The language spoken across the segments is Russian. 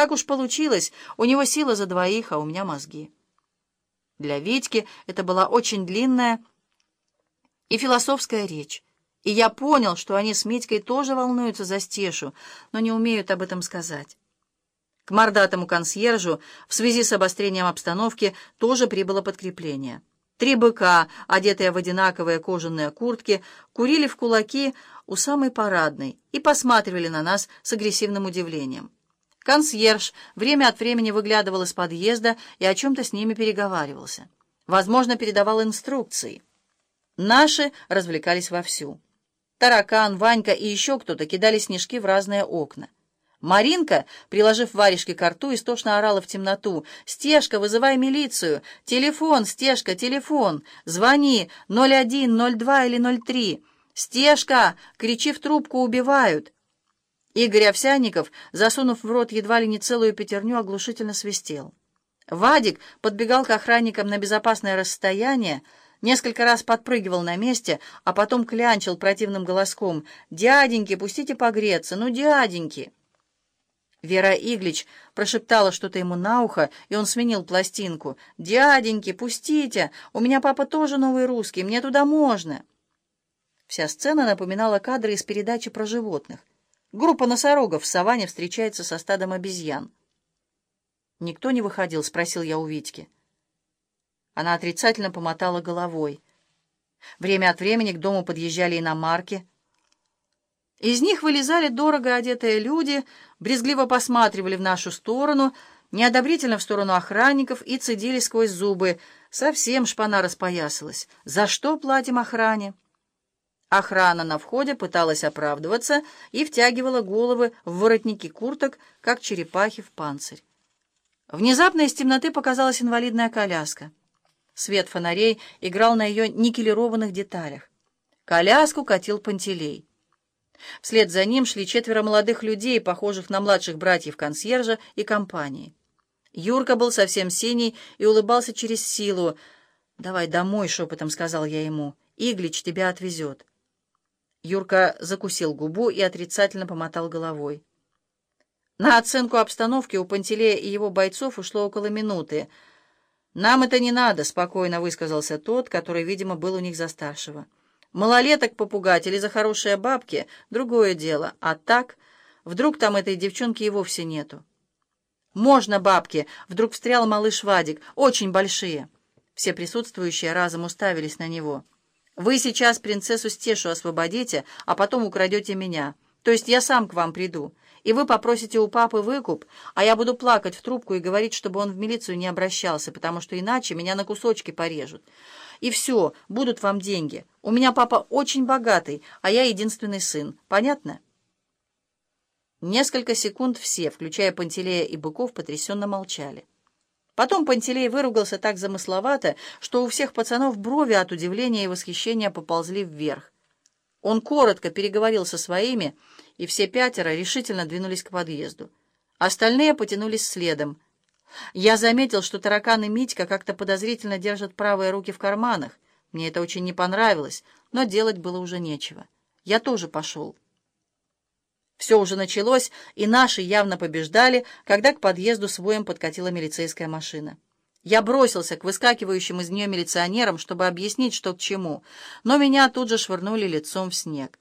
Так уж получилось, у него сила за двоих, а у меня мозги. Для Витьки это была очень длинная и философская речь. И я понял, что они с Митькой тоже волнуются за Стешу, но не умеют об этом сказать. К мордатому консьержу в связи с обострением обстановки тоже прибыло подкрепление. Три быка, одетые в одинаковые кожаные куртки, курили в кулаки у самой парадной и посматривали на нас с агрессивным удивлением. Консьерж время от времени выглядывал из подъезда и о чем-то с ними переговаривался. Возможно, передавал инструкции. Наши развлекались вовсю. Таракан, Ванька и еще кто-то кидали снежки в разные окна. Маринка, приложив варежки к рту, истошно орала в темноту. «Стежка, вызывай милицию! Телефон, Стежка, телефон! Звони! 01, 02 или 03! Стежка! Кричи в трубку, убивают!» Игорь Овсянников, засунув в рот едва ли не целую пятерню, оглушительно свистел. Вадик подбегал к охранникам на безопасное расстояние, несколько раз подпрыгивал на месте, а потом клянчил противным голоском «Дяденьки, пустите погреться! Ну, дяденьки!» Вера Иглич прошептала что-то ему на ухо, и он сменил пластинку. «Дяденьки, пустите! У меня папа тоже новый русский, мне туда можно!» Вся сцена напоминала кадры из передачи про животных. Группа носорогов в саванне встречается со стадом обезьян. «Никто не выходил?» — спросил я у Витьки. Она отрицательно помотала головой. Время от времени к дому подъезжали иномарки. Из них вылезали дорого одетые люди, брезгливо посматривали в нашу сторону, неодобрительно в сторону охранников и цедили сквозь зубы. Совсем шпана распоясалась. «За что платим охране?» Охрана на входе пыталась оправдываться и втягивала головы в воротники курток, как черепахи в панцирь. Внезапно из темноты показалась инвалидная коляска. Свет фонарей играл на ее никелированных деталях. Коляску катил Пантелей. Вслед за ним шли четверо молодых людей, похожих на младших братьев-консьержа и компании. Юрка был совсем синий и улыбался через силу. «Давай домой», — шепотом сказал я ему. «Иглич тебя отвезет». Юрка закусил губу и отрицательно помотал головой. На оценку обстановки у Пантелея и его бойцов ушло около минуты. «Нам это не надо», — спокойно высказался тот, который, видимо, был у них за старшего. «Малолеток попугать или за хорошие бабки — другое дело. А так, вдруг там этой девчонки и вовсе нету». «Можно бабки!» — вдруг встрял малыш Вадик. «Очень большие». Все присутствующие разом уставились на него. Вы сейчас принцессу Стешу освободите, а потом украдете меня. То есть я сам к вам приду, и вы попросите у папы выкуп, а я буду плакать в трубку и говорить, чтобы он в милицию не обращался, потому что иначе меня на кусочки порежут. И все, будут вам деньги. У меня папа очень богатый, а я единственный сын. Понятно?» Несколько секунд все, включая Пантелея и Быков, потрясенно молчали. Потом Пантелей выругался так замысловато, что у всех пацанов брови от удивления и восхищения поползли вверх. Он коротко переговорил со своими, и все пятеро решительно двинулись к подъезду. Остальные потянулись следом. Я заметил, что таракан и Митька как-то подозрительно держат правые руки в карманах. Мне это очень не понравилось, но делать было уже нечего. Я тоже пошел. Все уже началось, и наши явно побеждали, когда к подъезду с воем подкатила милицейская машина. Я бросился к выскакивающим из нее милиционерам, чтобы объяснить, что к чему, но меня тут же швырнули лицом в снег.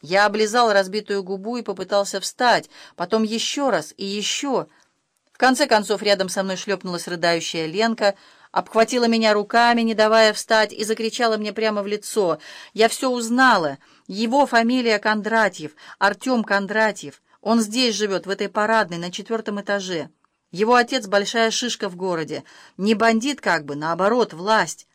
Я облизал разбитую губу и попытался встать, потом еще раз и еще. В конце концов рядом со мной шлепнулась рыдающая Ленка, обхватила меня руками, не давая встать, и закричала мне прямо в лицо. «Я все узнала!» Его фамилия Кондратьев, Артем Кондратьев. Он здесь живет, в этой парадной, на четвертом этаже. Его отец большая шишка в городе. Не бандит как бы, наоборот, власть.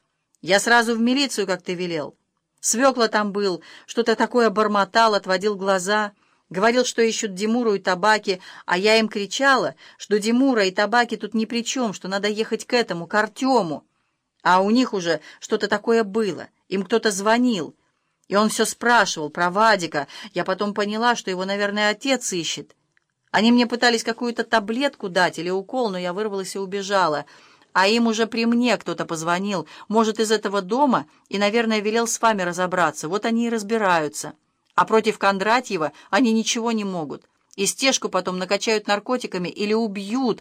Я сразу в милицию, как ты велел. Свекла там был, что-то такое бормотал, отводил глаза. Говорил, что ищут Димуру и табаки, а я им кричала, что Димура и табаки тут ни при чем, что надо ехать к этому, к Артему. А у них уже что-то такое было. Им кто-то звонил. И он все спрашивал про Вадика. Я потом поняла, что его, наверное, отец ищет. Они мне пытались какую-то таблетку дать или укол, но я вырвалась и убежала. А им уже при мне кто-то позвонил, может, из этого дома, и, наверное, велел с вами разобраться. Вот они и разбираются. А против Кондратьева они ничего не могут. И стежку потом накачают наркотиками или убьют,